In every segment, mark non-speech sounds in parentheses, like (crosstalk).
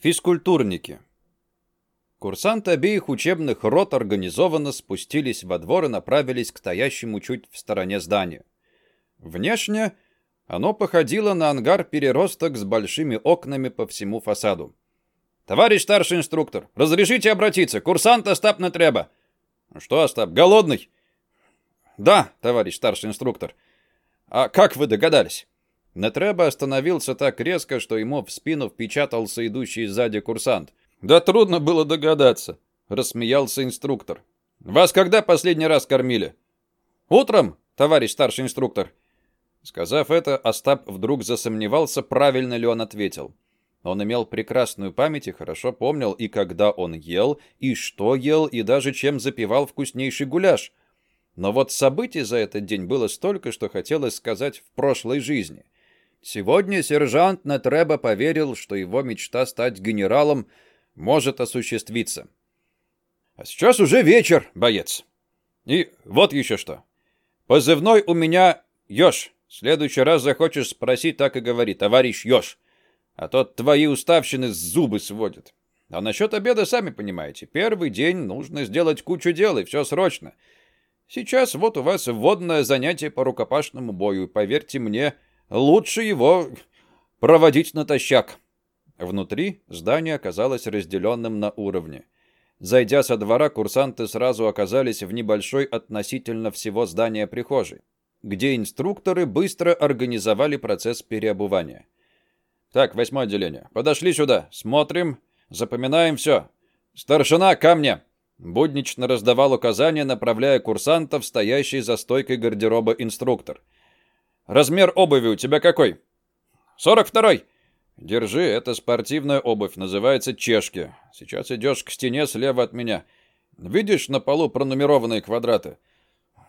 Физкультурники. Курсанты обеих учебных рот организованно спустились во двор и направились к стоящему чуть в стороне зданию. Внешне оно походило на ангар-переросток с большими окнами по всему фасаду. «Товарищ старший инструктор, разрешите обратиться? Курсант Остап Нетреба». «Что, Остап, голодный?» «Да, товарищ старший инструктор. А как вы догадались?» Нетреба остановился так резко, что ему в спину впечатался идущий сзади курсант. «Да трудно было догадаться», — рассмеялся инструктор. «Вас когда последний раз кормили?» «Утром, товарищ старший инструктор». Сказав это, Остап вдруг засомневался, правильно ли он ответил. Он имел прекрасную память и хорошо помнил и когда он ел, и что ел, и даже чем запивал вкуснейший гуляш. Но вот событий за этот день было столько, что хотелось сказать в прошлой жизни — Сегодня сержант Нетреба поверил, что его мечта стать генералом может осуществиться. А сейчас уже вечер, боец. И вот еще что. Позывной у меня Ёж. В следующий раз захочешь спросить, так и говори, товарищ Ёж. А то твои уставщины зубы сводят. А насчет обеда сами понимаете. Первый день нужно сделать кучу дел, и все срочно. Сейчас вот у вас вводное занятие по рукопашному бою. Поверьте мне, Лучше его проводить натощак. Внутри здание оказалось разделенным на уровни. Зайдя со двора, курсанты сразу оказались в небольшой относительно всего здания прихожей, где инструкторы быстро организовали процесс переобувания. «Так, восьмое отделение. Подошли сюда. Смотрим. Запоминаем все. Старшина, ко мне!» Буднично раздавал указания, направляя курсантов, стоящий за стойкой гардероба инструктор – Размер обуви у тебя какой? 42-й. Держи, это спортивная обувь, называется чешки. Сейчас идешь к стене слева от меня. Видишь на полу пронумерованные квадраты?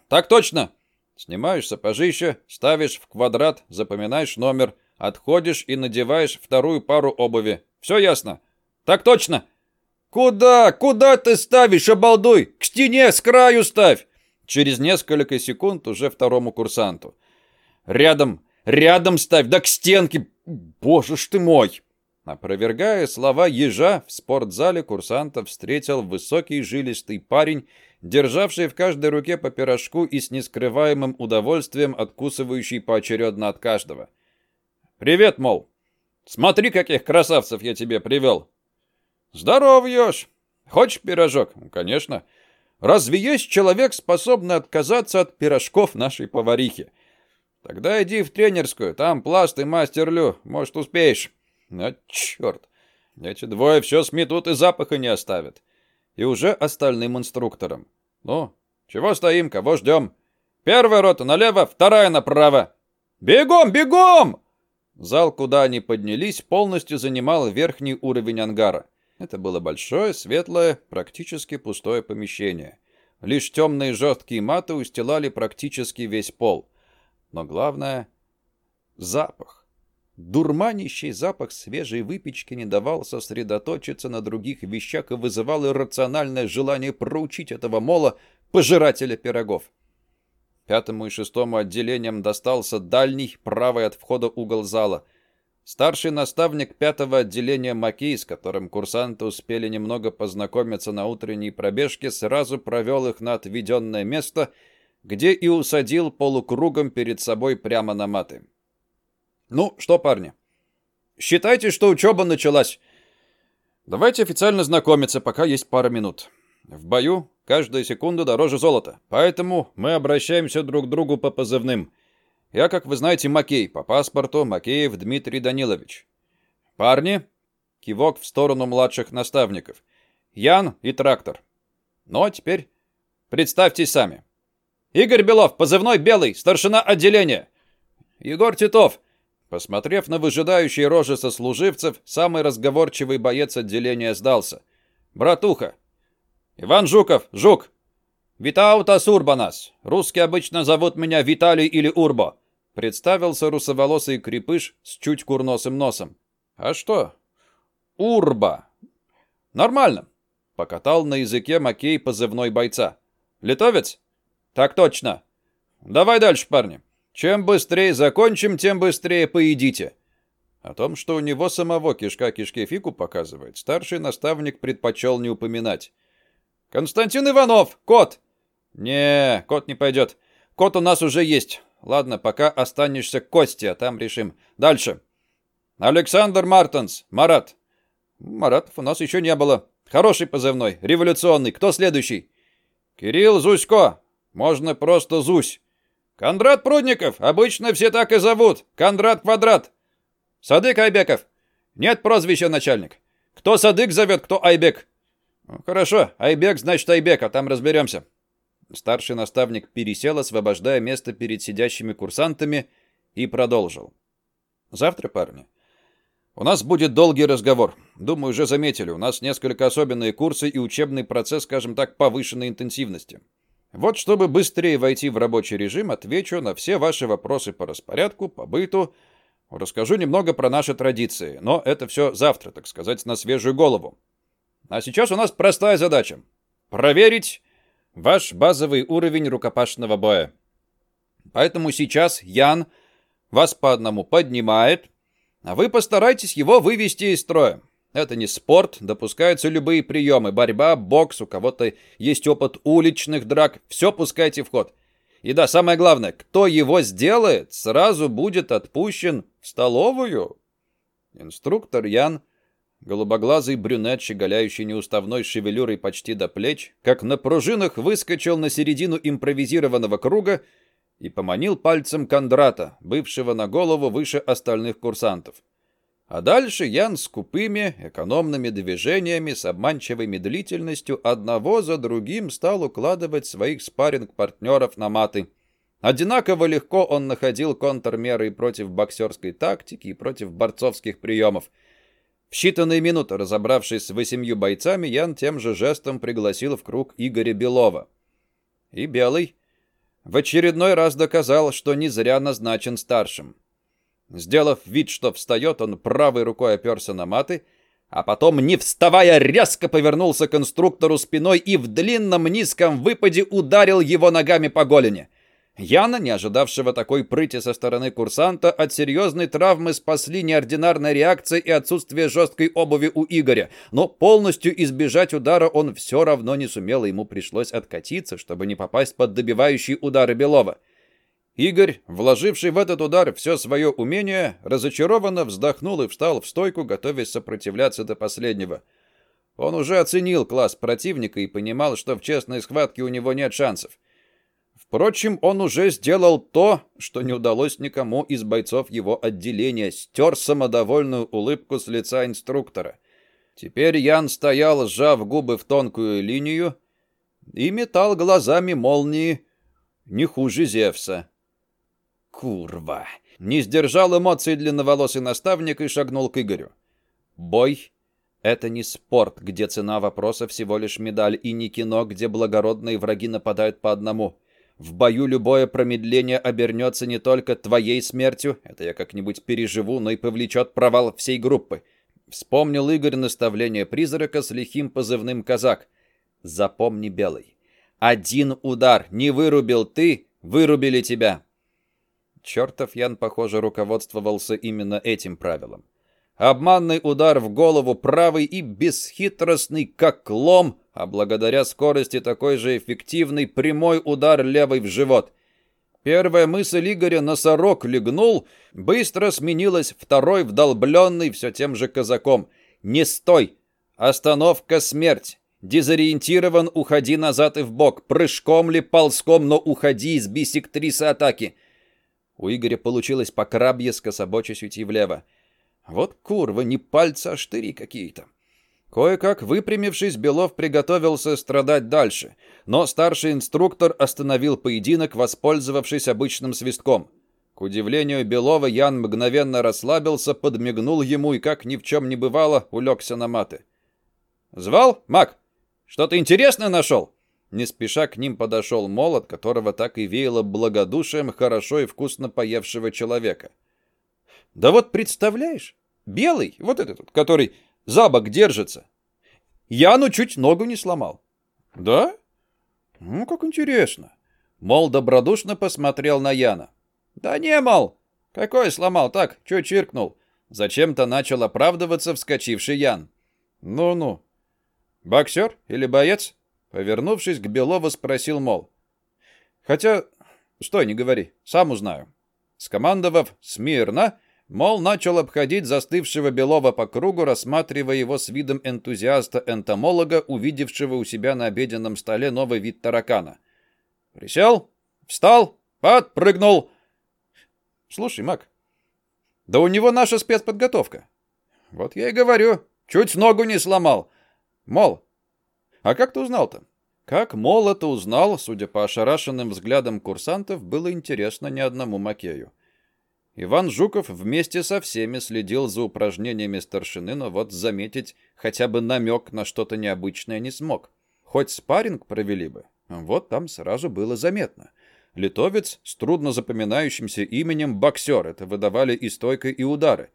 Так точно. Снимаешь сапожище, ставишь в квадрат, запоминаешь номер, отходишь и надеваешь вторую пару обуви. Все ясно? Так точно. Куда? Куда ты ставишь, обалдуй? К стене, с краю ставь. Через несколько секунд уже второму курсанту. Рядом, рядом ставь, да к стенке! Боже ж ты мой!» Опровергая слова ежа, в спортзале курсантов встретил высокий жилистый парень, державший в каждой руке по пирожку и с нескрываемым удовольствием откусывающий поочередно от каждого. «Привет, мол! Смотри, каких красавцев я тебе привел!» «Здоров, еж! Хочешь пирожок?» «Конечно!» «Разве есть человек, способный отказаться от пирожков нашей поварихи?» Тогда иди в тренерскую, там пласт и мастер Лю, может, успеешь. А черт, эти двое все сметут и запаха не оставят. И уже остальным инструкторам. Ну, чего стоим, кого ждем? Первая рота налево, вторая направо. Бегом, бегом! Зал, куда они поднялись, полностью занимал верхний уровень ангара. Это было большое, светлое, практически пустое помещение. Лишь темные жесткие маты устилали практически весь пол. Но главное — запах. Дурманящий запах свежей выпечки не давал сосредоточиться на других вещах и вызывал иррациональное желание проучить этого мола, пожирателя пирогов. Пятому и шестому отделениям достался дальний, правый от входа угол зала. Старший наставник пятого отделения Макей, с которым курсанты успели немного познакомиться на утренней пробежке, сразу провел их на отведенное место — где и усадил полукругом перед собой прямо на маты. «Ну, что, парни, считайте, что учеба началась. Давайте официально знакомиться, пока есть пара минут. В бою каждая секунда дороже золота, поэтому мы обращаемся друг к другу по позывным. Я, как вы знаете, Макей, по паспорту Макеев Дмитрий Данилович. Парни, кивок в сторону младших наставников. Ян и Трактор. Ну, а теперь представьтесь сами. Игорь Белов, позывной Белый, старшина отделения. Егор Титов. Посмотрев на выжидающие рожи сослуживцев, самый разговорчивый боец отделения сдался. Братуха. Иван Жуков, Жук. Витаутас Урбанас. Русские обычно зовут меня Виталий или Урбо. Представился русоволосый крепыш с чуть курносым носом. А что? Урба. Нормально. Покатал на языке Макей позывной бойца. Литовец? Так точно. Давай дальше, парни. Чем быстрее закончим, тем быстрее поедите. О том, что у него самого кишка кишке фику показывает, старший наставник предпочел не упоминать. «Константин Иванов! Кот!» «Не, кот не пойдет. Кот у нас уже есть. Ладно, пока останешься Кости, а там решим. Дальше. Александр Мартенс. Марат. Маратов у нас еще не было. Хороший позывной, революционный. Кто следующий? Кирилл Зусько. Можно просто Зусь. Кондрат Прудников. Обычно все так и зовут. Кондрат Квадрат. Садык Айбеков. Нет прозвища начальник. Кто Садык зовет, кто Айбек. Хорошо, Айбек значит Айбек, а там разберемся. Старший наставник пересел, освобождая место перед сидящими курсантами, и продолжил. «Завтра, парни, у нас будет долгий разговор. Думаю, уже заметили, у нас несколько особенные курсы и учебный процесс, скажем так, повышенной интенсивности. Вот чтобы быстрее войти в рабочий режим, отвечу на все ваши вопросы по распорядку, по быту, расскажу немного про наши традиции, но это все завтра, так сказать, на свежую голову. А сейчас у нас простая задача — проверить ваш базовый уровень рукопашного боя. Поэтому сейчас Ян вас по одному поднимает, а вы постарайтесь его вывести из строя. Это не спорт, допускаются любые приемы, борьба, бокс, у кого-то есть опыт уличных драк, все пускайте в ход. И да, самое главное, кто его сделает, сразу будет отпущен в столовую. Инструктор Ян Голубоглазый брюнет, щеголяющий неуставной шевелюрой почти до плеч, как на пружинах выскочил на середину импровизированного круга и поманил пальцем Кондрата, бывшего на голову выше остальных курсантов. А дальше Ян с купыми, экономными движениями, с обманчивой медлительностью одного за другим стал укладывать своих спарринг-партнеров на маты. Одинаково легко он находил контрмеры против боксерской тактики, и против борцовских приемов — в считанные минуты, разобравшись с восемью бойцами, Ян тем же жестом пригласил в круг Игоря Белова. И Белый в очередной раз доказал, что не зря назначен старшим. Сделав вид, что встает, он правой рукой оперся на маты, а потом, не вставая, резко повернулся к конструктору спиной и в длинном низком выпаде ударил его ногами по голени — Яна, не ожидавшего такой прыти со стороны курсанта, от серьезной травмы спасли неординарная реакция и отсутствие жесткой обуви у Игоря, но полностью избежать удара он все равно не сумел, и ему пришлось откатиться, чтобы не попасть под добивающие удары Белова. Игорь, вложивший в этот удар все свое умение, разочарованно вздохнул и встал в стойку, готовясь сопротивляться до последнего. Он уже оценил класс противника и понимал, что в честной схватке у него нет шансов. Впрочем, он уже сделал то, что не удалось никому из бойцов его отделения, стер самодовольную улыбку с лица инструктора. Теперь Ян стоял, сжав губы в тонкую линию, и метал глазами молнии не хуже Зевса. «Курва!» — не сдержал эмоций длинноволосый наставник и шагнул к Игорю. «Бой — это не спорт, где цена вопроса всего лишь медаль, и не кино, где благородные враги нападают по одному». В бою любое промедление обернется не только твоей смертью, это я как-нибудь переживу, но и повлечет провал всей группы. Вспомнил Игорь наставление призрака с лихим позывным «Казак». Запомни, Белый, один удар не вырубил ты, вырубили тебя. Чертов Ян, похоже, руководствовался именно этим правилом. Обманный удар в голову правый и бесхитростный, как лом, а благодаря скорости такой же эффективный прямой удар левой в живот. Первая мысль Игоря «носорог легнул» быстро сменилась второй, вдолбленный все тем же казаком. «Не стой! Остановка смерть! Дезориентирован, уходи назад и в бок. Прыжком ли, ползком, но уходи из бисектрисы атаки!» У Игоря получилось по крабье скособочись уйти влево. Вот курва, не пальцы, а штыри какие-то. Кое-как выпрямившись, Белов приготовился страдать дальше, но старший инструктор остановил поединок, воспользовавшись обычным свистком. К удивлению Белова, Ян мгновенно расслабился, подмигнул ему и, как ни в чем не бывало, улегся на маты. «Звал, Мак? Что-то интересное нашел?» Не спеша к ним подошел молот, которого так и веяло благодушием хорошо и вкусно поевшего человека. «Да вот представляешь, белый, вот этот, который за бок держится. Яну чуть ногу не сломал. Да? Ну, как интересно. Мол добродушно посмотрел на Яна. Да не, мол. Какой сломал? Так, чуть чиркнул. Зачем-то начал оправдываться вскочивший Ян. «Ну-ну. Боксер или боец?» Повернувшись к Белову, спросил Мол. «Хотя, стой, не говори, сам узнаю». Скомандовав «Смирно», Мол начал обходить застывшего Белова по кругу, рассматривая его с видом энтузиаста-энтомолога, увидевшего у себя на обеденном столе новый вид таракана. «Присел, встал, подпрыгнул». «Слушай, Мак, да у него наша спецподготовка». «Вот я и говорю, чуть ногу не сломал». «Мол, а как ты узнал-то?» Как Мол это узнал, судя по ошарашенным взглядам курсантов, было интересно ни одному Макею. Иван Жуков вместе со всеми следил за упражнениями старшины, но вот заметить хотя бы намек на что-то необычное не смог. Хоть спарринг провели бы, вот там сразу было заметно. Литовец с трудно запоминающимся именем боксер, это выдавали и стойка, и удары.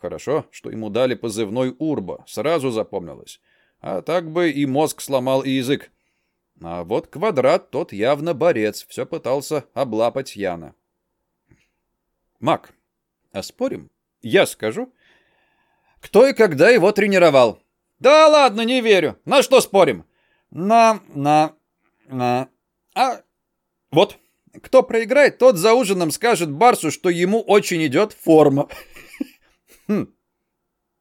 Хорошо, что ему дали позывной Урбо, сразу запомнилось. А так бы и мозг сломал, и язык. А вот квадрат тот явно борец, все пытался облапать Яна. Мак, а спорим? Я скажу. Кто и когда его тренировал? Да ладно, не верю. На что спорим? На, на, на... А, вот. Кто проиграет, тот за ужином скажет Барсу, что ему очень идет форма. (laughs) Хм.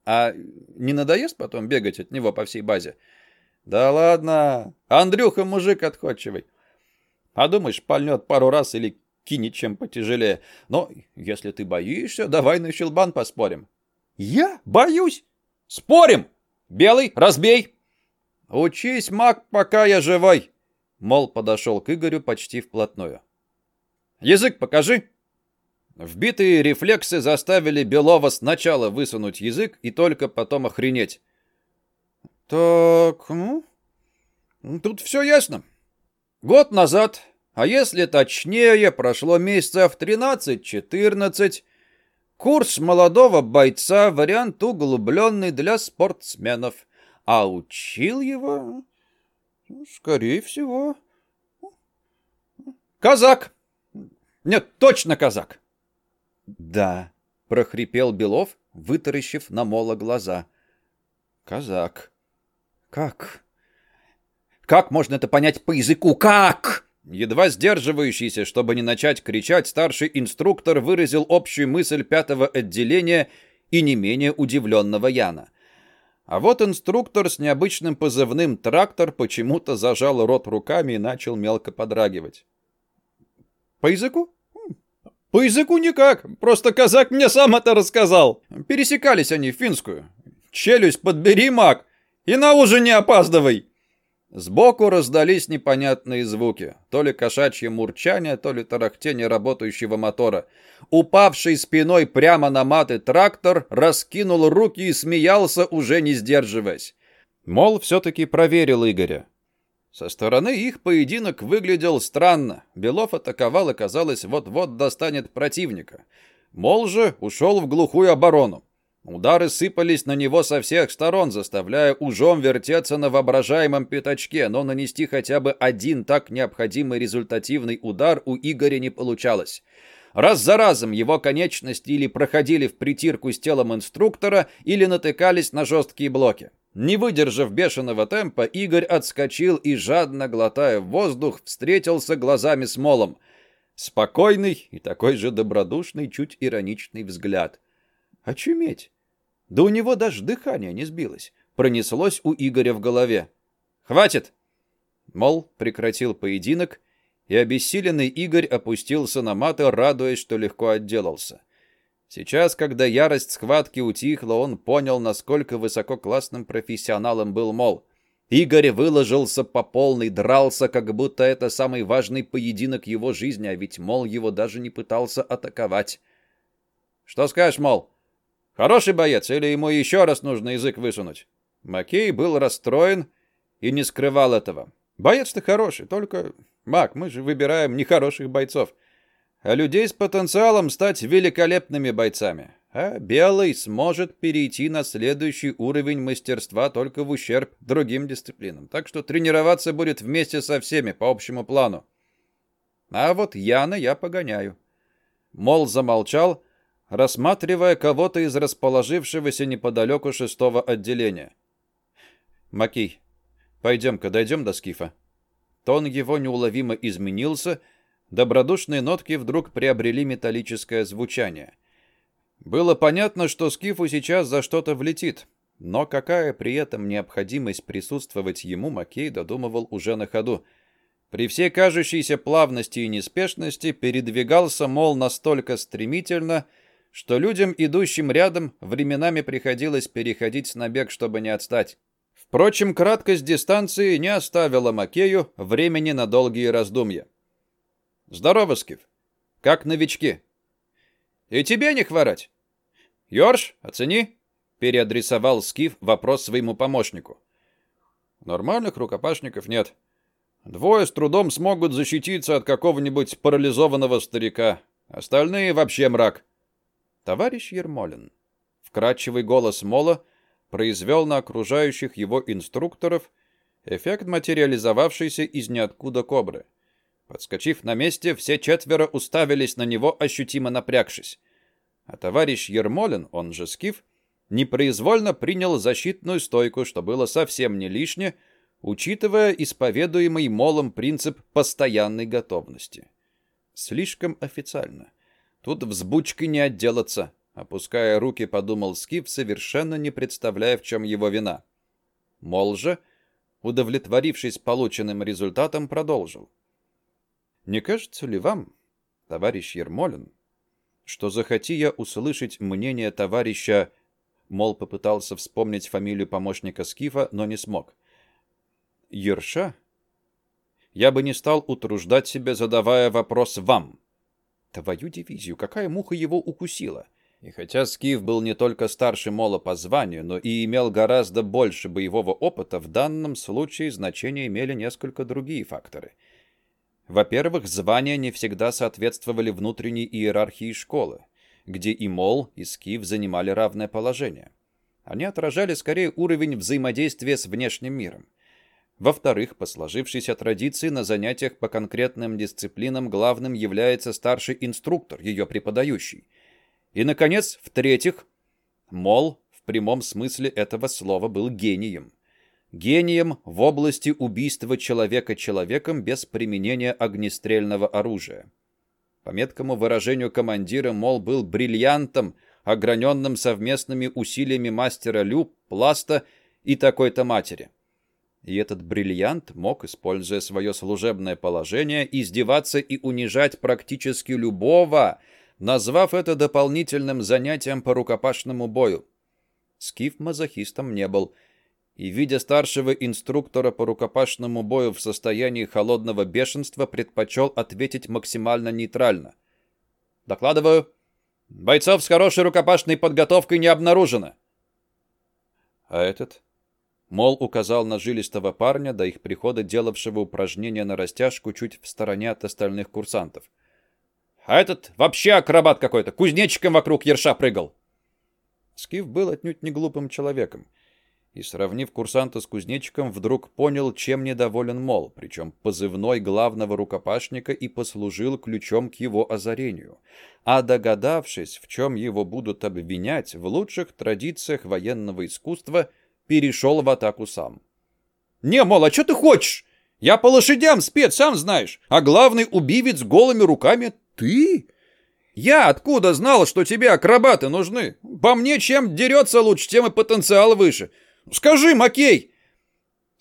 А не надоест потом бегать от него по всей базе? Да ладно. Андрюха мужик отходчивый. Подумаешь, пальнет пару раз или кинет чем потяжелее. Но если ты боишься, давай на щелбан поспорим. Я боюсь? Спорим! Белый, разбей! Учись, маг, пока я живой. Мол подошел к Игорю почти вплотную. Язык покажи. Вбитые рефлексы заставили Белова сначала высунуть язык и только потом охренеть. Так, ну, тут все ясно. Год назад а если точнее, прошло месяцев 13-14. Курс молодого бойца, вариант углубленный для спортсменов. А учил его, скорее всего, казак. Нет, точно казак. Да, прохрипел Белов, вытаращив на Мола глаза. Казак. Как? Как можно это понять по языку? Как? Едва сдерживающийся, чтобы не начать кричать, старший инструктор выразил общую мысль пятого отделения и не менее удивленного Яна. А вот инструктор с необычным позывным «трактор» почему-то зажал рот руками и начал мелко подрагивать. «По языку?» «По языку никак, просто казак мне сам это рассказал. Пересекались они в финскую. Челюсть подбери, маг, и на ужин не опаздывай!» Сбоку раздались непонятные звуки. То ли кошачье мурчание, то ли тарахтение работающего мотора. Упавший спиной прямо на маты трактор раскинул руки и смеялся, уже не сдерживаясь. Мол, все-таки проверил Игоря. Со стороны их поединок выглядел странно. Белов атаковал и, казалось, вот-вот достанет противника. Мол же ушел в глухую оборону. Удары сыпались на него со всех сторон, заставляя ужом вертеться на воображаемом пятачке, но нанести хотя бы один так необходимый результативный удар у Игоря не получалось. Раз за разом его конечности или проходили в притирку с телом инструктора, или натыкались на жесткие блоки. Не выдержав бешеного темпа, Игорь отскочил и, жадно глотая воздух, встретился глазами с Молом. Спокойный и такой же добродушный, чуть ироничный взгляд. Очуметь! Да у него даже дыхание не сбилось. Пронеслось у Игоря в голове. «Хватит!» Мол, прекратил поединок, и обессиленный Игорь опустился на маты, радуясь, что легко отделался. Сейчас, когда ярость схватки утихла, он понял, насколько высококлассным профессионалом был Мол. Игорь выложился по полной, дрался, как будто это самый важный поединок его жизни, а ведь Мол его даже не пытался атаковать. «Что скажешь, Мол?» Хороший боец или ему еще раз нужно язык высунуть? Макей был расстроен и не скрывал этого. Боец-то хороший, только... Мак, мы же выбираем нехороших бойцов. А людей с потенциалом стать великолепными бойцами. А Белый сможет перейти на следующий уровень мастерства только в ущерб другим дисциплинам. Так что тренироваться будет вместе со всеми по общему плану. А вот Яна я погоняю. Мол замолчал, рассматривая кого-то из расположившегося неподалеку шестого отделения. «Макей, пойдем-ка дойдем до Скифа». Тон его неуловимо изменился, добродушные нотки вдруг приобрели металлическое звучание. Было понятно, что Скифу сейчас за что-то влетит, но какая при этом необходимость присутствовать ему, Макей додумывал уже на ходу. При всей кажущейся плавности и неспешности передвигался, мол, настолько стремительно, что людям, идущим рядом, временами приходилось переходить на бег, чтобы не отстать. Впрочем, краткость дистанции не оставила Макею времени на долгие раздумья. «Здорово, Скиф. Как новички?» «И тебе не хворать?» «Йорш, оцени!» — переадресовал Скиф вопрос своему помощнику. «Нормальных рукопашников нет. Двое с трудом смогут защититься от какого-нибудь парализованного старика. Остальные вообще мрак». «Товарищ Ермолин», — вкрадчивый голос Мола — произвел на окружающих его инструкторов эффект материализовавшейся из ниоткуда кобры. Подскочив на месте, все четверо уставились на него, ощутимо напрягшись. А товарищ Ермолин, он же Скиф, непроизвольно принял защитную стойку, что было совсем не лишнее, учитывая исповедуемый Молом принцип постоянной готовности. Слишком официально. Тут взбучкой не отделаться. Опуская руки, подумал Скиф, совершенно не представляя, в чем его вина. Мол же, удовлетворившись полученным результатом, продолжил. «Не кажется ли вам, товарищ Ермолин, что захоти я услышать мнение товарища...» Мол попытался вспомнить фамилию помощника Скифа, но не смог. «Ерша?» «Я бы не стал утруждать себя, задавая вопрос вам». «Твою дивизию, какая муха его укусила?» И хотя Скиф был не только старше Мола по званию, но и имел гораздо больше боевого опыта, в данном случае значение имели несколько другие факторы. Во-первых, звания не всегда соответствовали внутренней иерархии школы, где и Мол, и Скиф занимали равное положение. Они отражали скорее уровень взаимодействия с внешним миром. Во-вторых, по сложившейся традиции на занятиях по конкретным дисциплинам главным является старший инструктор, ее преподающий – и, наконец, в-третьих, Мол в прямом смысле этого слова был гением. Гением в области убийства человека человеком без применения огнестрельного оружия. По меткому выражению командира, Мол был бриллиантом, ограненным совместными усилиями мастера Лю, Пласта и такой-то матери. И этот бриллиант мог, используя свое служебное положение, издеваться и унижать практически любого, назвав это дополнительным занятием по рукопашному бою. Скиф мазохистом не был, и, видя старшего инструктора по рукопашному бою в состоянии холодного бешенства, предпочел ответить максимально нейтрально. «Докладываю, бойцов с хорошей рукопашной подготовкой не обнаружено». «А этот?» Мол указал на жилистого парня, до их прихода делавшего упражнения на растяжку чуть в стороне от остальных курсантов. А этот вообще акробат какой-то, кузнечиком вокруг ерша прыгал. Скиф был отнюдь не глупым человеком. И, сравнив курсанта с кузнечиком, вдруг понял, чем недоволен Мол, причем позывной главного рукопашника и послужил ключом к его озарению. А догадавшись, в чем его будут обвинять, в лучших традициях военного искусства, перешел в атаку сам. «Не, Мол, а что ты хочешь? Я по лошадям спец, сам знаешь, а главный убивец голыми руками «Ты? Я откуда знал, что тебе акробаты нужны? По мне, чем дерется лучше, тем и потенциал выше. Скажи, Макей!»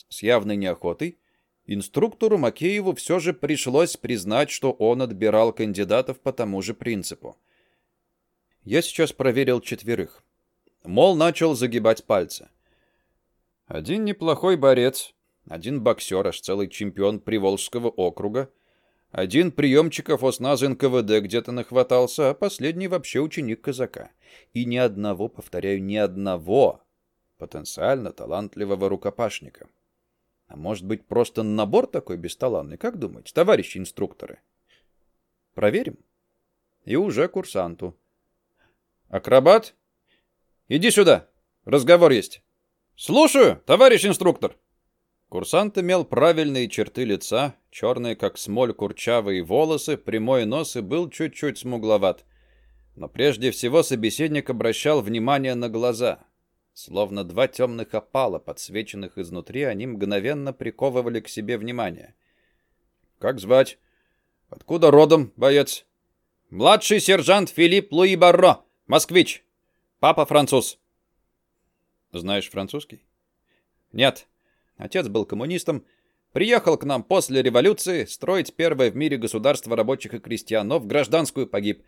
С явной неохотой инструктору Макееву все же пришлось признать, что он отбирал кандидатов по тому же принципу. Я сейчас проверил четверых. Мол начал загибать пальцы. Один неплохой борец, один боксер, аж целый чемпион Приволжского округа — один приемчиков осназ НКВД где-то нахватался, а последний вообще ученик казака. И ни одного, повторяю, ни одного потенциально талантливого рукопашника. А может быть, просто набор такой бесталанный? Как думаете, товарищи инструкторы? Проверим. И уже курсанту. Акробат? Иди сюда. Разговор есть. Слушаю, товарищ инструктор. Курсант имел правильные черты лица, черные как смоль курчавые волосы, прямой нос и был чуть-чуть смугловат. Но прежде всего собеседник обращал внимание на глаза. Словно два темных опала, подсвеченных изнутри, они мгновенно приковывали к себе внимание. «Как звать? Откуда родом, боец?» «Младший сержант Филипп Луи Барро, москвич. Папа француз». «Знаешь французский?» «Нет. Отец был коммунистом, приехал к нам после революции строить первое в мире государство рабочих и крестьян, но в гражданскую погиб.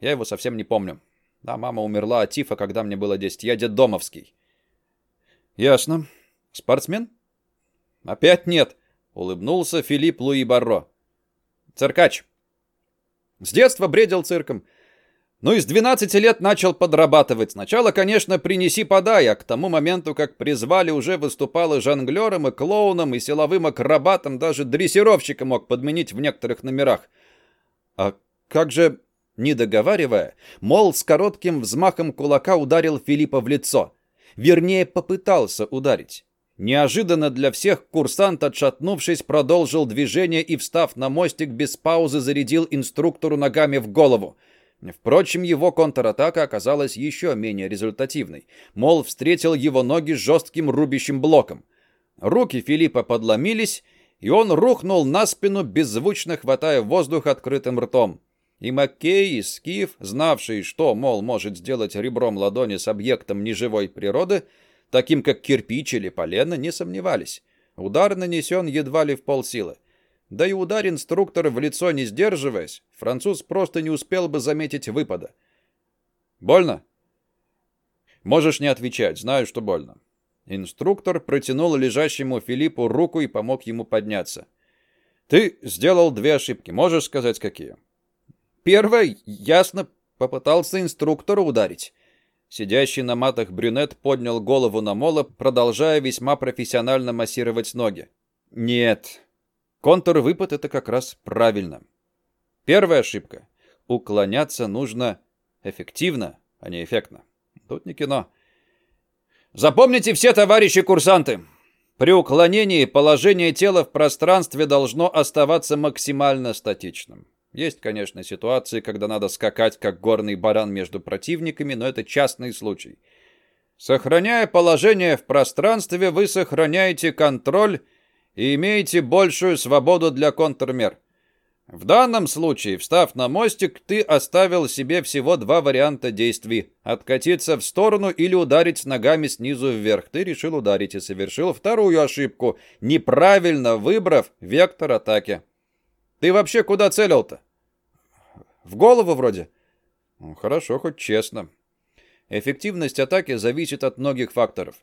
Я его совсем не помню. Да, мама умерла от тифа, когда мне было 10. Я детдомовский. Ясно. Спортсмен? Опять нет, улыбнулся Филипп Луи Барро. Циркач. С детства бредил цирком. Ну и с 12 лет начал подрабатывать. Сначала, конечно, принеси подай, а к тому моменту, как призвали, уже выступал и жонглером, и клоуном, и силовым акробатом, даже дрессировщика мог подменить в некоторых номерах. А как же не договаривая, Мол с коротким взмахом кулака ударил Филиппа в лицо. Вернее, попытался ударить. Неожиданно для всех курсант, отшатнувшись, продолжил движение и, встав на мостик, без паузы зарядил инструктору ногами в голову. Впрочем, его контратака оказалась еще менее результативной. Мол встретил его ноги жестким рубящим блоком. Руки Филиппа подломились, и он рухнул на спину, беззвучно хватая воздух открытым ртом. И Маккей, и Скиф, знавшие, что, мол, может сделать ребром ладони с объектом неживой природы, таким как кирпич или полено, не сомневались. Удар нанесен едва ли в полсилы. Да и удар инструктора в лицо не сдерживаясь, француз просто не успел бы заметить выпада. «Больно?» «Можешь не отвечать, знаю, что больно». Инструктор протянул лежащему Филиппу руку и помог ему подняться. «Ты сделал две ошибки. Можешь сказать, какие?» Первое, ясно, попытался инструктора ударить. Сидящий на матах брюнет поднял голову на мола, продолжая весьма профессионально массировать ноги. Нет. Контр-выпад — это как раз правильно. Первая ошибка. Уклоняться нужно эффективно, а не эффектно. Тут не кино. Запомните все, товарищи курсанты! При уклонении положение тела в пространстве должно оставаться максимально статичным. Есть, конечно, ситуации, когда надо скакать как горный баран между противниками, но это частный случай. Сохраняя положение в пространстве, вы сохраняете контроль и имеете большую свободу для контрмер. В данном случае, встав на мостик, ты оставил себе всего два варианта действий. Откатиться в сторону или ударить ногами снизу вверх. Ты решил ударить и совершил вторую ошибку, неправильно выбрав вектор атаки. Ты вообще куда целил-то? В голову вроде. Ну, хорошо, хоть честно. Эффективность атаки зависит от многих факторов.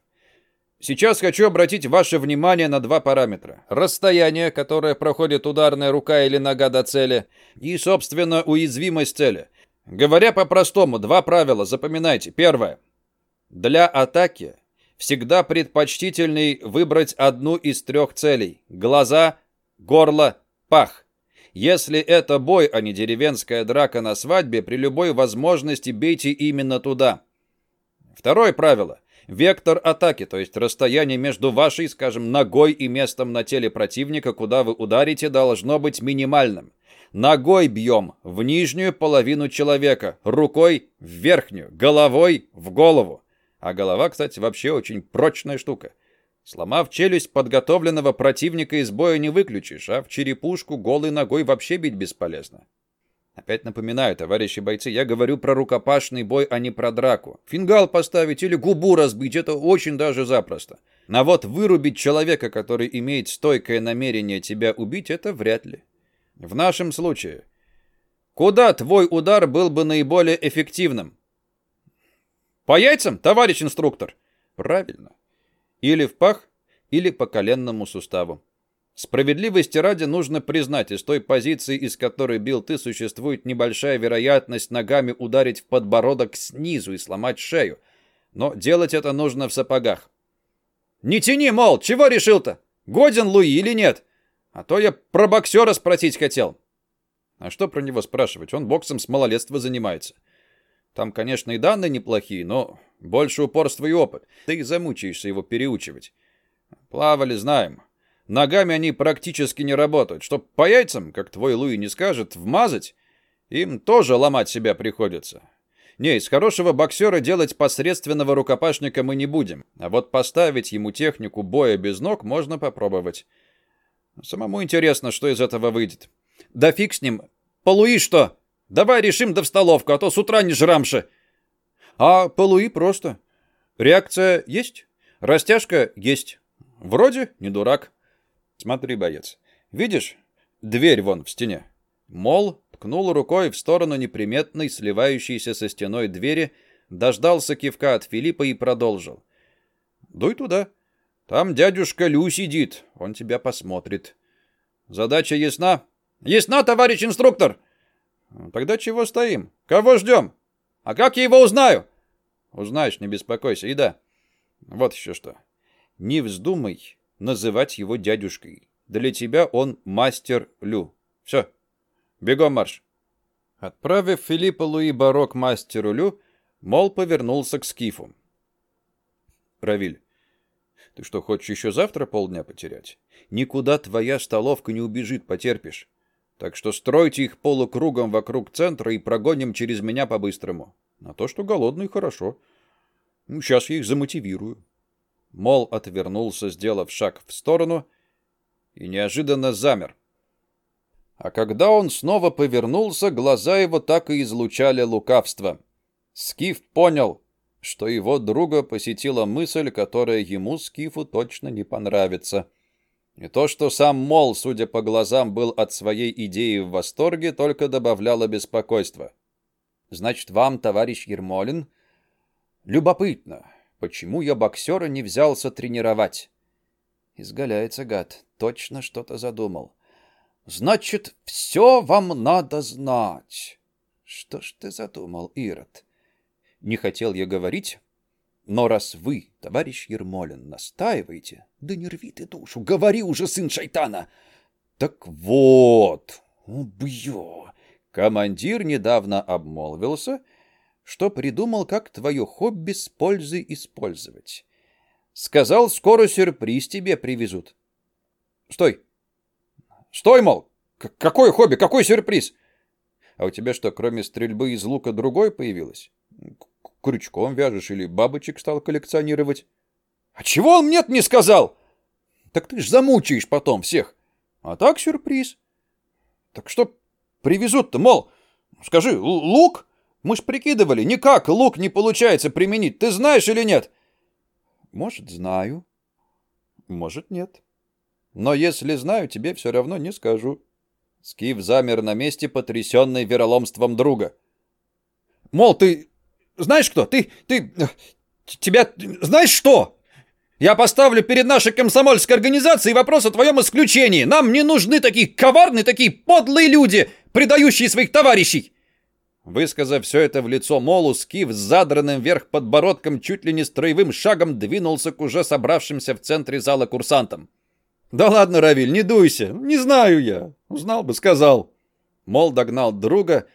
Сейчас хочу обратить ваше внимание на два параметра. Расстояние, которое проходит ударная рука или нога до цели, и, собственно, уязвимость цели. Говоря по-простому, два правила, запоминайте. Первое. Для атаки всегда предпочтительней выбрать одну из трех целей. Глаза, горло, пах. Если это бой, а не деревенская драка на свадьбе, при любой возможности бейте именно туда. Второе правило. Вектор атаки, то есть расстояние между вашей, скажем, ногой и местом на теле противника, куда вы ударите, должно быть минимальным. Ногой бьем в нижнюю половину человека, рукой в верхнюю, головой в голову. А голова, кстати, вообще очень прочная штука. Сломав челюсть подготовленного противника из боя не выключишь, а в черепушку голой ногой вообще бить бесполезно. Опять напоминаю, товарищи бойцы, я говорю про рукопашный бой, а не про драку. Фингал поставить или губу разбить – это очень даже запросто. А вот вырубить человека, который имеет стойкое намерение тебя убить – это вряд ли. В нашем случае. Куда твой удар был бы наиболее эффективным? По яйцам, товарищ инструктор? Правильно. Или в пах, или по коленному суставу. Справедливости ради нужно признать, из той позиции, из которой бил ты, существует небольшая вероятность ногами ударить в подбородок снизу и сломать шею. Но делать это нужно в сапогах. «Не тяни, мол, чего решил-то? Годен Луи или нет? А то я про боксера спросить хотел». А что про него спрашивать? Он боксом с малолетства занимается. Там, конечно, и данные неплохие, но больше упорства и опыт. Ты замучаешься его переучивать. Плавали, знаем. Ногами они практически не работают. Чтоб по яйцам, как твой Луи не скажет, вмазать, Им тоже ломать себя приходится. Не, из хорошего боксера делать посредственного рукопашника мы не будем. А вот поставить ему технику боя без ног можно попробовать. Самому интересно, что из этого выйдет. Да фиг с ним. Полуи что? Давай решим да в столовку, а то с утра не жрамши. А полуи просто. Реакция есть? Растяжка есть. Вроде не дурак. Смотри, боец. Видишь? Дверь вон в стене. Мол, ткнул рукой в сторону неприметной, сливающейся со стеной двери, дождался кивка от Филиппа и продолжил. «Дуй туда. Там дядюшка Лю сидит, он тебя посмотрит. Задача ясна?» «Ясна, товарищ инструктор!» «Тогда чего стоим? Кого ждем? А как я его узнаю?» «Узнаешь, не беспокойся. И да, вот еще что. Не вздумай называть его дядюшкой. Для тебя он мастер Лю. Все, Бегом марш!» Отправив Филиппа Луи Баро к мастеру Лю, Мол повернулся к Скифу. «Равиль, ты что, хочешь еще завтра полдня потерять? Никуда твоя столовка не убежит, потерпишь. Так что стройте их полукругом вокруг центра и прогоним через меня по-быстрому. На то, что голодный, хорошо. Ну, сейчас я их замотивирую». Мол отвернулся, сделав шаг в сторону, и неожиданно замер. А когда он снова повернулся, глаза его так и излучали лукавство. Скиф понял, что его друга посетила мысль, которая ему, Скифу, точно не понравится. И то, что сам Мол, судя по глазам, был от своей идеи в восторге, только добавляло беспокойства. «Значит, вам, товарищ Ермолин, любопытно, почему я боксера не взялся тренировать?» Изгаляется гад, точно что-то задумал. Значит, все вам надо знать. Что ж ты задумал, Ирод? Не хотел я говорить, но раз вы, товарищ Ермолин, настаиваете, да не рви ты душу, говори уже, сын шайтана. Так вот, убью. Командир недавно обмолвился, что придумал, как твое хобби с пользой использовать. Сказал, скоро сюрприз тебе привезут. Стой, Стой, мол! К какое хобби? Какой сюрприз? А у тебя что, кроме стрельбы из лука, другое появилось? Крючком вяжешь или бабочек стал коллекционировать? А чего он мне не сказал? Так ты ж замучаешь потом всех. А так сюрприз. Так что привезут-то, мол? Скажи, лук? Мы ж прикидывали, никак лук не получается применить. Ты знаешь или нет? Может, знаю. Может, нет. Но если знаю, тебе все равно не скажу». Скиф замер на месте, потрясенный вероломством друга. «Мол, ты знаешь кто? Ты... ты... тебя... знаешь что?» Я поставлю перед нашей комсомольской организацией вопрос о твоем исключении. Нам не нужны такие коварные, такие подлые люди, предающие своих товарищей. Высказав все это в лицо Молу, Скиф с задранным вверх подбородком чуть ли не строевым шагом двинулся к уже собравшимся в центре зала курсантам. «Да ладно, Равиль, не дуйся. Не знаю я. Узнал бы, сказал». Мол догнал друга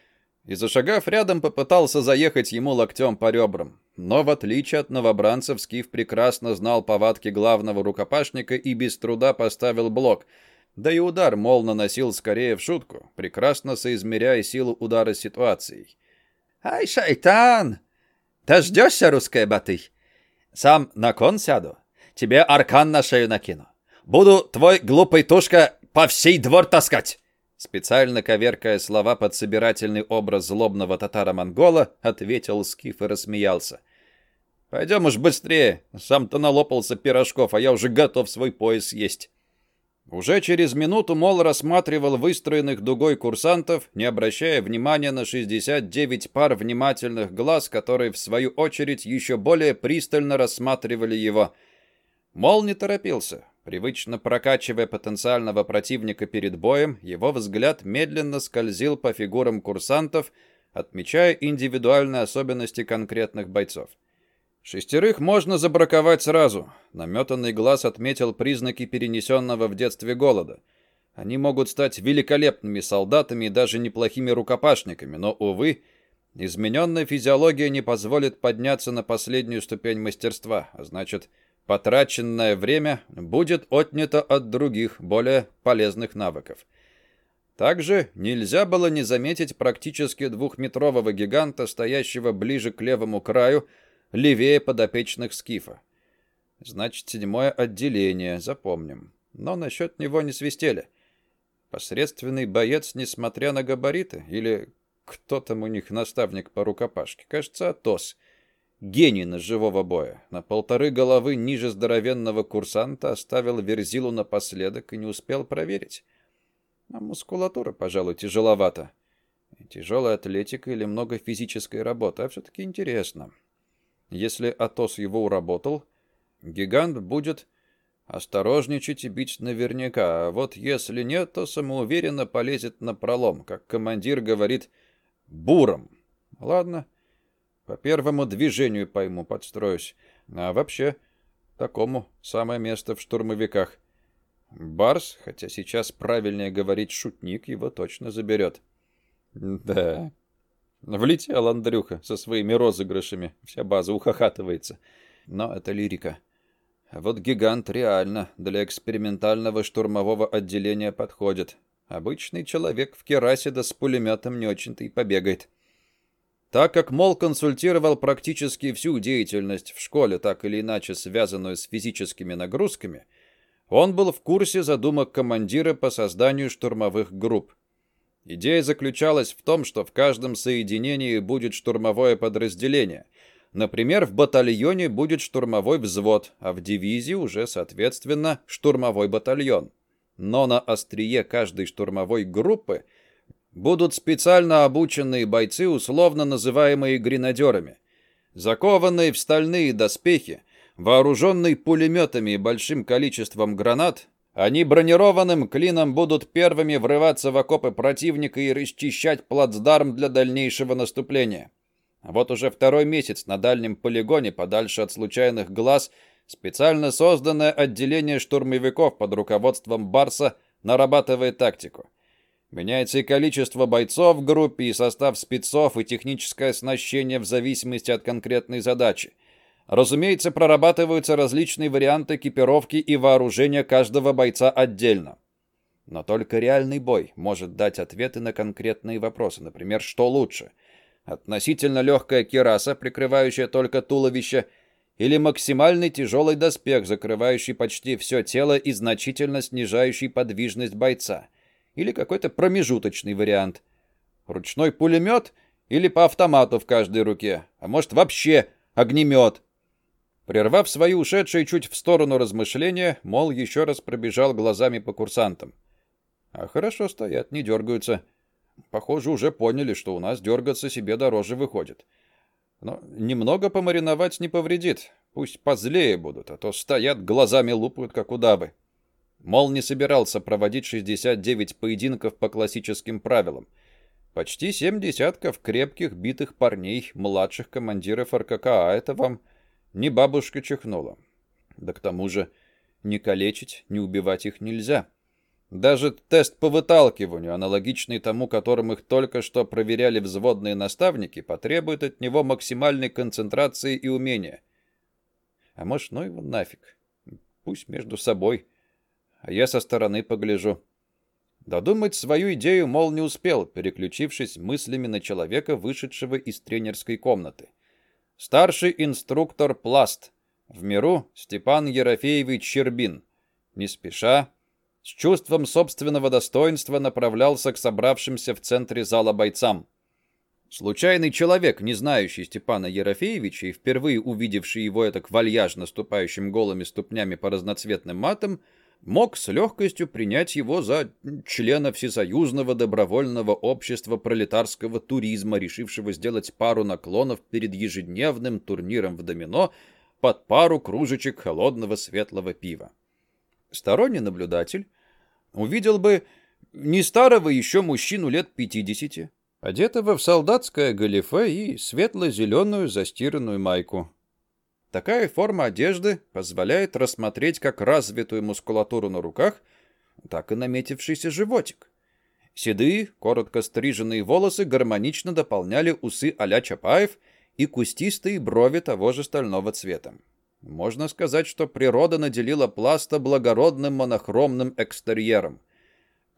и, зашагав рядом, попытался заехать ему локтем по ребрам. Но, в отличие от новобранцев, Скиф прекрасно знал повадки главного рукопашника и без труда поставил блок. Да и удар Мол наносил скорее в шутку, прекрасно соизмеряя силу удара с ситуацией. «Ай, шайтан! Дождешься, русская баты? Сам на кон сяду, тебе аркан на шею накину. Буду твой глупый тушка по всей двор таскать!» Специально коверкая слова под собирательный образ злобного татара-монгола, ответил Скиф и рассмеялся. «Пойдем уж быстрее. Сам-то налопался пирожков, а я уже готов свой пояс есть». Уже через минуту Мол рассматривал выстроенных дугой курсантов, не обращая внимания на 69 пар внимательных глаз, которые, в свою очередь, еще более пристально рассматривали его. Мол не торопился. Привычно прокачивая потенциального противника перед боем, его взгляд медленно скользил по фигурам курсантов, отмечая индивидуальные особенности конкретных бойцов. Шестерых можно забраковать сразу. Наметанный глаз отметил признаки перенесенного в детстве голода. Они могут стать великолепными солдатами и даже неплохими рукопашниками, но, увы, измененная физиология не позволит подняться на последнюю ступень мастерства, а значит, Потраченное время будет отнято от других, более полезных навыков. Также нельзя было не заметить практически двухметрового гиганта, стоящего ближе к левому краю, левее подопечных скифа. Значит, седьмое отделение, запомним. Но насчет него не свистели. Посредственный боец, несмотря на габариты, или кто там у них наставник по рукопашке? Кажется, Атос. Гений ножевого боя. На полторы головы ниже здоровенного курсанта оставил Верзилу напоследок и не успел проверить. А мускулатура, пожалуй, тяжеловата. Тяжелая атлетика или много физической работы, а все-таки интересно. Если Атос его уработал, гигант будет осторожничать и бить наверняка, а вот если нет, то самоуверенно полезет на пролом, как командир говорит, буром. Ладно, по первому движению пойму, подстроюсь. А вообще, такому самое место в штурмовиках. Барс, хотя сейчас правильнее говорить шутник, его точно заберет. Да, влетел Андрюха со своими розыгрышами. Вся база ухахатывается. Но это лирика. Вот гигант реально для экспериментального штурмового отделения подходит. Обычный человек в керасе да с пулеметом не очень-то и побегает. Так как Мол консультировал практически всю деятельность в школе, так или иначе связанную с физическими нагрузками, он был в курсе задумок командира по созданию штурмовых групп. Идея заключалась в том, что в каждом соединении будет штурмовое подразделение. Например, в батальоне будет штурмовой взвод, а в дивизии уже, соответственно, штурмовой батальон. Но на острие каждой штурмовой группы будут специально обученные бойцы, условно называемые гренадерами. Закованные в стальные доспехи, вооруженные пулеметами и большим количеством гранат, они бронированным клином будут первыми врываться в окопы противника и расчищать плацдарм для дальнейшего наступления. Вот уже второй месяц на дальнем полигоне, подальше от случайных глаз, специально созданное отделение штурмовиков под руководством Барса нарабатывает тактику. Меняется и количество бойцов в группе, и состав спецов, и техническое оснащение в зависимости от конкретной задачи. Разумеется, прорабатываются различные варианты экипировки и вооружения каждого бойца отдельно. Но только реальный бой может дать ответы на конкретные вопросы. Например, что лучше? Относительно легкая кираса, прикрывающая только туловище, или максимальный тяжелый доспех, закрывающий почти все тело и значительно снижающий подвижность бойца. Или какой-то промежуточный вариант. Ручной пулемет или по автомату в каждой руке. А может вообще огнемет. Прервав свои ушедшие чуть в сторону размышления, Мол еще раз пробежал глазами по курсантам. А хорошо стоят, не дергаются. Похоже, уже поняли, что у нас дергаться себе дороже выходит. Но немного помариновать не повредит. Пусть позлее будут, а то стоят, глазами лупают, как удавы. Мол не собирался проводить 69 поединков по классическим правилам. Почти семь десятков крепких битых парней, младших командиров РКК, а это вам не бабушка чихнула. Да к тому же не калечить, не убивать их нельзя. Даже тест по выталкиванию, аналогичный тому, которым их только что проверяли взводные наставники, потребует от него максимальной концентрации и умения. А может, ну его нафиг. Пусть между собой. А я со стороны погляжу. Додумать свою идею, мол, не успел, переключившись мыслями на человека, вышедшего из тренерской комнаты. Старший инструктор Пласт. В миру Степан Ерофеевич Щербин. Не спеша, с чувством собственного достоинства направлялся к собравшимся в центре зала бойцам. Случайный человек, не знающий Степана Ерофеевича и впервые увидевший его это вальяжно ступающим голыми ступнями по разноцветным матам, мог с легкостью принять его за члена Всесоюзного добровольного общества пролетарского туризма, решившего сделать пару наклонов перед ежедневным турниром в домино под пару кружечек холодного светлого пива. Сторонний наблюдатель увидел бы не старого еще мужчину лет пятидесяти, одетого в солдатское галифе и светло-зеленую застиранную майку. Такая форма одежды позволяет рассмотреть как развитую мускулатуру на руках, так и наметившийся животик. Седые, коротко стриженные волосы гармонично дополняли усы а Чапаев и кустистые брови того же стального цвета. Можно сказать, что природа наделила пласта благородным монохромным экстерьером.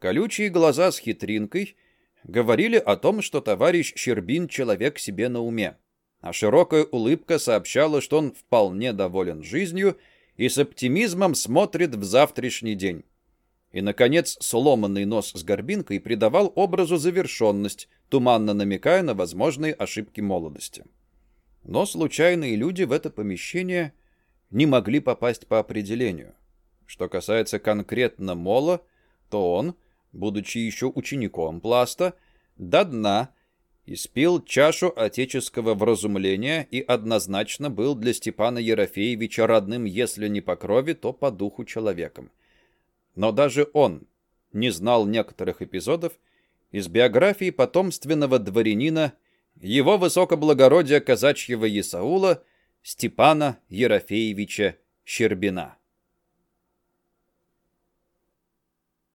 Колючие глаза с хитринкой говорили о том, что товарищ Щербин человек себе на уме, а широкая улыбка сообщала, что он вполне доволен жизнью и с оптимизмом смотрит в завтрашний день. И, наконец, сломанный нос с горбинкой придавал образу завершенность, туманно намекая на возможные ошибки молодости. Но случайные люди в это помещение не могли попасть по определению. Что касается конкретно Мола, то он, будучи еще учеником Пласта, до дна испил чашу отеческого вразумления и однозначно был для Степана Ерофеевича родным, если не по крови, то по духу человеком. Но даже он не знал некоторых эпизодов из биографии потомственного дворянина его высокоблагородия казачьего Исаула Степана Ерофеевича Щербина.